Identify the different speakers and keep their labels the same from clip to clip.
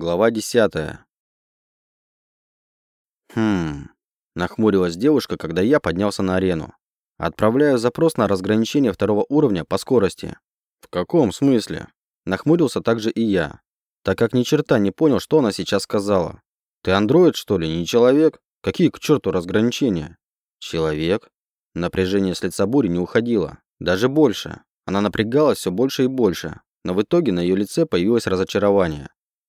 Speaker 1: Глава 10. Хм. Нахмурилась девушка, когда я поднялся на арену. Отправляю запрос на разграничение второго уровня по скорости. В каком смысле? Нахмурился также и я, так как ни черта не понял, что она сейчас сказала. Ты андроид, что ли, не человек? Какие к черту разграничения? Человек? Напряжение с лица бури не уходило. Даже больше. Она напрягалась все больше и больше. Но в итоге на ее лице появилось разочарование.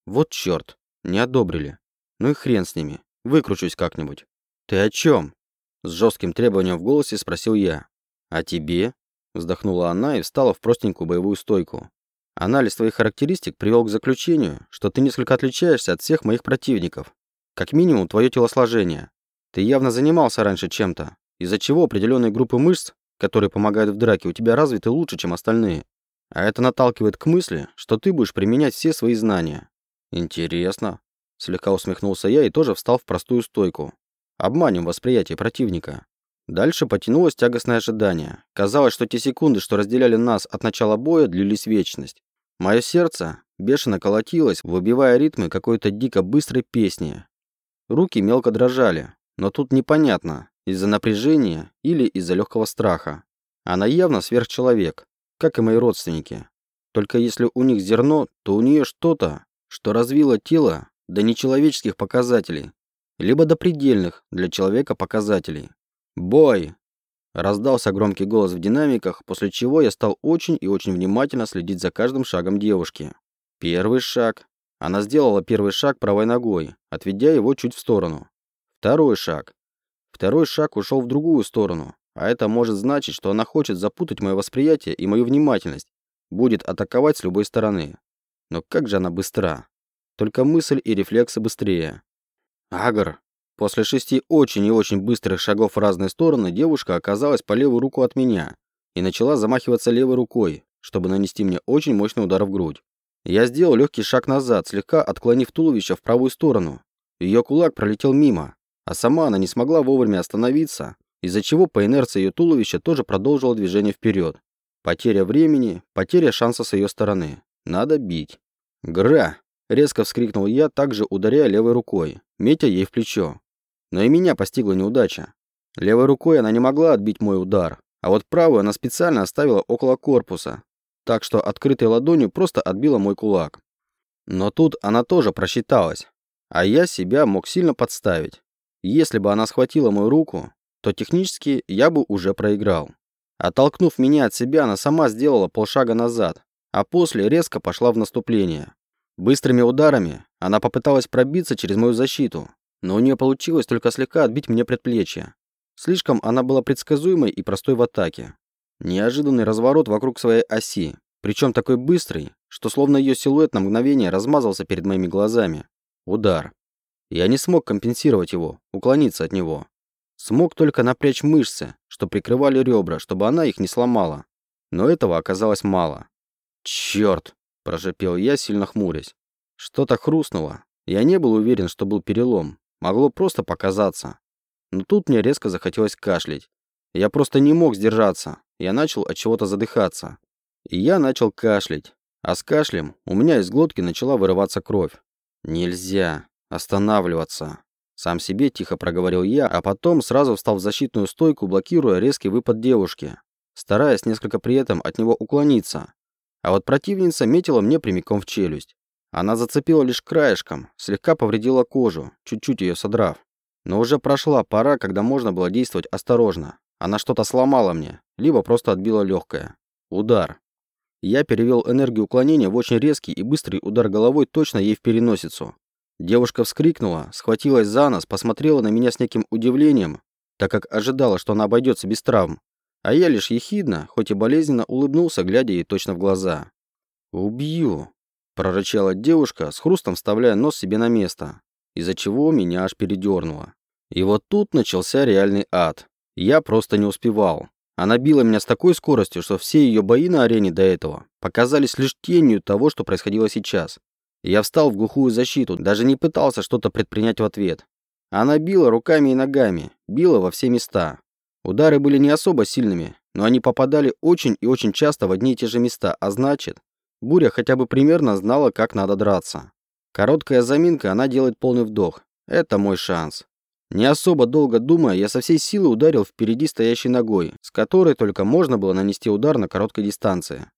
Speaker 1: Вот черт, не одобрили. Ну и хрен с ними, выкручусь как-нибудь. Ты о чем? С жестким требованием в голосе спросил я. А тебе? Вздохнула она и встала в простенькую боевую стойку. Анализ твоих характеристик привел к заключению, что ты несколько отличаешься от всех моих противников. Как минимум, твое телосложение. Ты явно занимался раньше чем-то, из-за чего определенные группы мышц, которые помогают в драке, у тебя развиты лучше, чем остальные. А это наталкивает к мысли, что ты будешь применять все свои знания. «Интересно», — слегка усмехнулся я и тоже встал в простую стойку. «Обманем восприятие противника». Дальше потянулось тягостное ожидание. Казалось, что те секунды, что разделяли нас от начала боя, длились вечность. Мое сердце бешено колотилось, выбивая ритмы какой-то дико быстрой песни. Руки мелко дрожали, но тут непонятно, из-за напряжения или из-за легкого страха. Она явно сверхчеловек, как и мои родственники. Только если у них зерно, то у нее что-то, что развило тело до нечеловеческих показателей, либо до предельных для человека показателей. «Бой!» Раздался громкий голос в динамиках, после чего я стал очень и очень внимательно следить за каждым шагом девушки. Первый шаг. Она сделала первый шаг правой ногой, отведя его чуть в сторону. Второй шаг. Второй шаг ушел в другую сторону, а это может значить, что она хочет запутать мое восприятие и мою внимательность, будет атаковать с любой стороны. Но как же она быстра. Только мысль и рефлексы быстрее. Агр. После шести очень и очень быстрых шагов в разные стороны девушка оказалась по левую руку от меня и начала замахиваться левой рукой, чтобы нанести мне очень мощный удар в грудь. Я сделал легкий шаг назад, слегка отклонив туловище в правую сторону. Ее кулак пролетел мимо, а сама она не смогла вовремя остановиться, из-за чего по инерции ее туловища тоже продолжило движение вперед. Потеря времени, потеря шанса с ее стороны. Надо бить. «Гра!» — резко вскрикнул я, также ударяя левой рукой, метя ей в плечо. Но и меня постигла неудача. Левой рукой она не могла отбить мой удар, а вот правую она специально оставила около корпуса, так что открытой ладонью просто отбила мой кулак. Но тут она тоже просчиталась, а я себя мог сильно подставить. Если бы она схватила мою руку, то технически я бы уже проиграл. Оттолкнув меня от себя, она сама сделала полшага назад, а после резко пошла в наступление. Быстрыми ударами она попыталась пробиться через мою защиту, но у нее получилось только слегка отбить мне предплечье. Слишком она была предсказуемой и простой в атаке. Неожиданный разворот вокруг своей оси, причем такой быстрый, что словно ее силуэт на мгновение размазался перед моими глазами. Удар. Я не смог компенсировать его, уклониться от него. Смог только напрячь мышцы, что прикрывали ребра, чтобы она их не сломала. Но этого оказалось мало. «Черт!» – прожепел я, сильно хмурясь. Что-то хрустнуло. Я не был уверен, что был перелом. Могло просто показаться. Но тут мне резко захотелось кашлять. Я просто не мог сдержаться. Я начал от чего-то задыхаться. И я начал кашлять. А с кашлем у меня из глотки начала вырываться кровь. Нельзя останавливаться. Сам себе тихо проговорил я, а потом сразу встал в защитную стойку, блокируя резкий выпад девушки, стараясь несколько при этом от него уклониться. А вот противница метила мне прямиком в челюсть. Она зацепила лишь краешком, слегка повредила кожу, чуть-чуть ее содрав. Но уже прошла пора, когда можно было действовать осторожно. Она что-то сломала мне, либо просто отбила легкое. Удар. Я перевел энергию уклонения в очень резкий и быстрый удар головой точно ей в переносицу. Девушка вскрикнула, схватилась за нос, посмотрела на меня с неким удивлением, так как ожидала, что она обойдется без травм. А я лишь ехидно, хоть и болезненно, улыбнулся, глядя ей точно в глаза. «Убью!» – прорычала девушка, с хрустом вставляя нос себе на место, из-за чего меня аж передернуло. И вот тут начался реальный ад. Я просто не успевал. Она била меня с такой скоростью, что все ее бои на арене до этого показались лишь тенью того, что происходило сейчас. Я встал в глухую защиту, даже не пытался что-то предпринять в ответ. Она била руками и ногами, била во все места. Удары были не особо сильными, но они попадали очень и очень часто в одни и те же места, а значит, Буря хотя бы примерно знала, как надо драться. Короткая заминка, она делает полный вдох. Это мой шанс. Не особо долго думая, я со всей силы ударил впереди стоящей ногой, с которой только можно было нанести удар на короткой дистанции.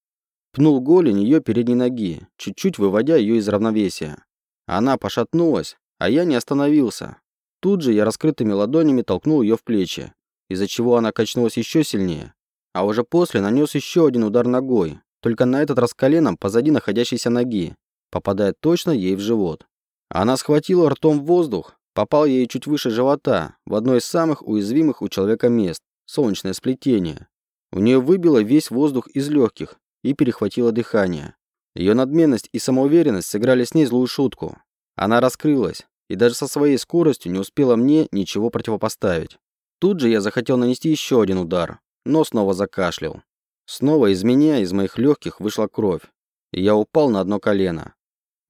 Speaker 1: Пнул голень ее передней ноги, чуть-чуть выводя ее из равновесия. Она пошатнулась, а я не остановился. Тут же я раскрытыми ладонями толкнул ее в плечи, из-за чего она качнулась еще сильнее. А уже после нанес еще один удар ногой, только на этот раз коленом позади находящейся ноги, попадая точно ей в живот. Она схватила ртом воздух, попал ей чуть выше живота, в одно из самых уязвимых у человека мест – солнечное сплетение. У нее выбило весь воздух из легких и перехватило дыхание. Ее надменность и самоуверенность сыграли с ней злую шутку. Она раскрылась и даже со своей скоростью не успела мне ничего противопоставить. Тут же я захотел нанести еще один удар, но снова закашлял. Снова из меня, из моих легких вышла кровь, и я упал на одно колено.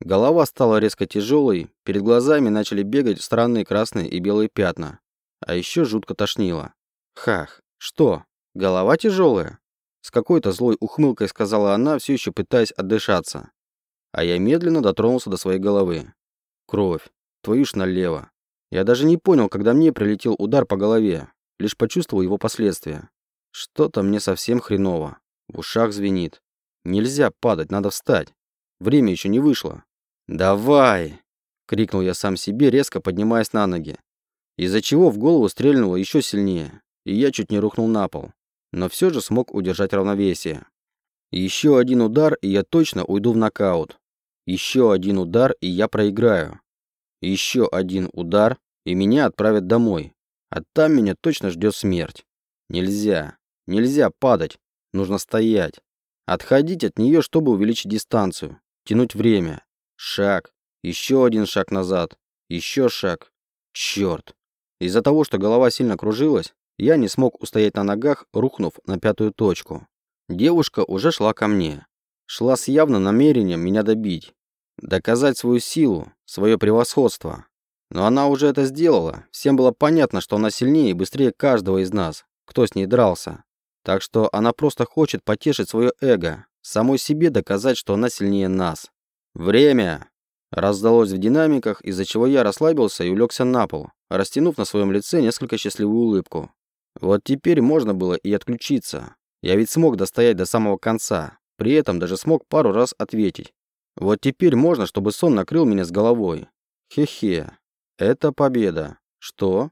Speaker 1: Голова стала резко тяжелой, перед глазами начали бегать странные красные и белые пятна. А еще жутко тошнило. Хах, что, голова тяжелая? С какой-то злой ухмылкой сказала она, все еще пытаясь отдышаться. А я медленно дотронулся до своей головы. Кровь. Твою ж налево. Я даже не понял, когда мне прилетел удар по голове. Лишь почувствовал его последствия. Что-то мне совсем хреново. В ушах звенит. Нельзя падать, надо встать. Время еще не вышло. «Давай!» — крикнул я сам себе, резко поднимаясь на ноги. Из-за чего в голову стрельнуло еще сильнее, и я чуть не рухнул на пол. Но все же смог удержать равновесие. Еще один удар, и я точно уйду в нокаут. Еще один удар, и я проиграю. Еще один удар, и меня отправят домой. А там меня точно ждет смерть. Нельзя. Нельзя падать. Нужно стоять. Отходить от нее, чтобы увеличить дистанцию. Тянуть время. Шаг. Еще один шаг назад. Еще шаг. Черт. Из-за того, что голова сильно кружилась, я не смог устоять на ногах, рухнув на пятую точку. Девушка уже шла ко мне. Шла с явным намерением меня добить. Доказать свою силу, свое превосходство. Но она уже это сделала. Всем было понятно, что она сильнее и быстрее каждого из нас, кто с ней дрался. Так что она просто хочет потешить свое эго, самой себе доказать, что она сильнее нас. «Время!» Раздалось в динамиках, из-за чего я расслабился и улегся на пол, растянув на своем лице несколько счастливую улыбку. Вот теперь можно было и отключиться. Я ведь смог достоять до самого конца, при этом даже смог пару раз ответить. Вот теперь можно, чтобы сон накрыл меня с головой. Хе-хе. Это победа. Что?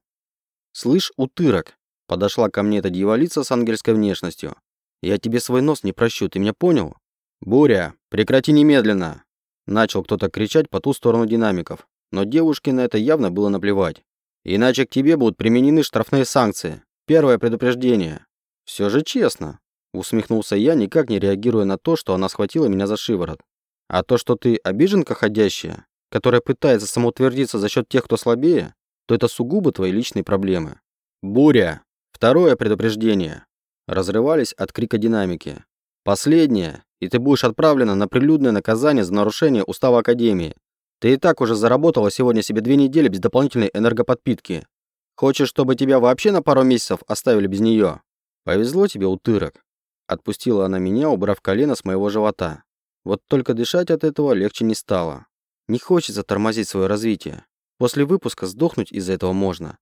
Speaker 1: Слышь, утырок, подошла ко мне эта дьяволица с ангельской внешностью. Я тебе свой нос не прощу, ты меня понял? Буря, прекрати немедленно. Начал кто-то кричать по ту сторону динамиков, но девушке на это явно было наплевать. Иначе к тебе будут применены штрафные санкции. Первое предупреждение. Все же честно. Усмехнулся я, никак не реагируя на то, что она схватила меня за шиворот. А то, что ты обиженка ходящая, которая пытается самоутвердиться за счет тех, кто слабее, то это сугубо твои личные проблемы. Буря. Второе предупреждение. Разрывались от крика динамики. Последнее и ты будешь отправлена на прилюдное наказание за нарушение устава Академии. Ты и так уже заработала сегодня себе две недели без дополнительной энергоподпитки. Хочешь, чтобы тебя вообще на пару месяцев оставили без нее? Повезло тебе, утырок. Отпустила она меня, убрав колено с моего живота. Вот только дышать от этого легче не стало. Не хочется тормозить свое развитие. После выпуска сдохнуть из-за этого можно.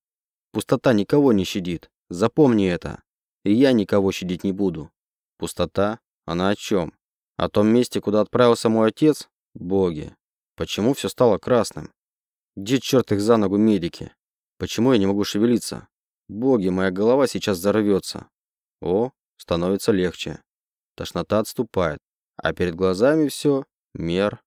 Speaker 1: Пустота никого не щадит. Запомни это. И я никого щадить не буду. Пустота? Она о чем? О том месте, куда отправился мой отец? Боги. Почему все стало красным? Где черт их за ногу медики? Почему я не могу шевелиться? Боги, моя голова сейчас взорвется. О, становится легче. Тошнота отступает. А перед глазами все мер,